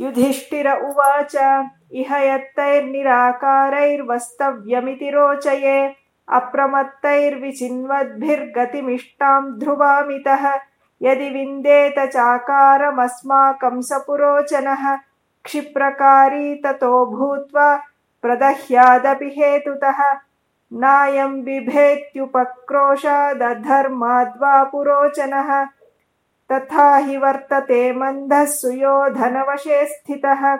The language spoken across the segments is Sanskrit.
युधिष्ठिर उवाच इह यत्तैर्निराकारैर्वस्तव्यमिति रोचये अप्रमत्तैर्विचिन्वद्भिर्गतिमिष्टां ध्रुवामितः यदि विन्देत चाकारमस्माकं स पुरोचनः क्षिप्रकारी ततो भूत्वा प्रदह्यादपि हेतुतः नायं बिभेत्युपक्रोशादधर्माद्वा पुरोचनः तथा हि वर्तते मन्दः सुयोधनवशे स्थितः।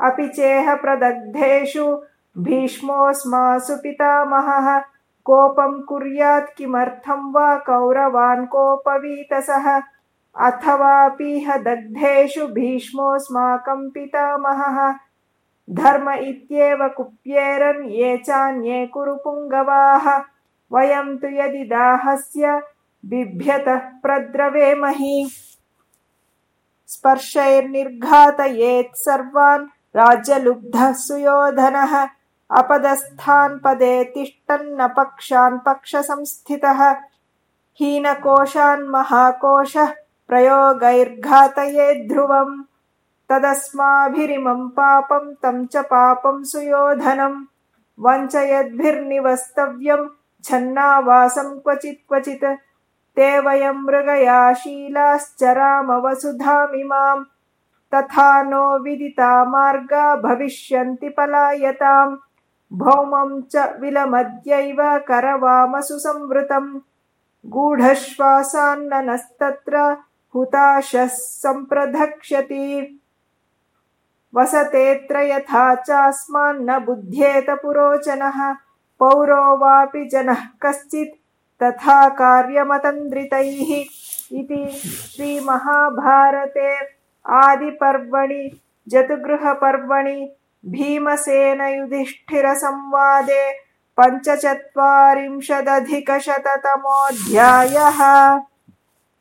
अपि चेह प्रदग्धेषु भीष्मोऽस्मासु पितामहः। कोपं कुर्यात् किमर्थं वा कौरवान् कोपवीतसः अथवापीह दग्धेषु भीष्मोऽस्माकं पितामहः। धर्म इत्येव कुप्येरन् ये चान्ये कुरु पुङ्गवाः वयं तु यदि दाहस्य बिभ्यतः प्रद्रवेमहि स्पर्शैर्निर्घातयेत् सर्वान् राज्यलुब्धः सुयोधनः। अपदस्थान् पदे तिष्ठन्न पक्षान् पक्षसंस्थितः। हीनकोशान् महाकोशः प्रयोगैर्घातयेद्ध्रुवम् तदस्माभिरिमं पापं तं च पापं सुयोधनं वञ्चयद्भिर्निवस्तव्यं छन्नावासं क्वचित् क्वचित् ते वयं मृगयाशीलाश्चरामवसुधामिमां तथा नो विदिता मार्गा भविष्यन्ति पलायताम्। भौमं च विलमद्यैव करवामसु संवृतम्। गूढश्वासान्ननस्तत्र हुताशः सम्प्रधक्ष्यति। वसतेऽत्र यथा चास्मान्न बुध्येत पुरोचनः। पौरो वापि जनः कश्चित् तथा कार्यमतन्द्रितैः इति श्रीमहाभारते आदिपर्वणि जतुगृहपर्वणि भीमसेनयुधिष्ठिरसंवादे पञ्चचत्वारिंशदधिकशततमोऽध्यायः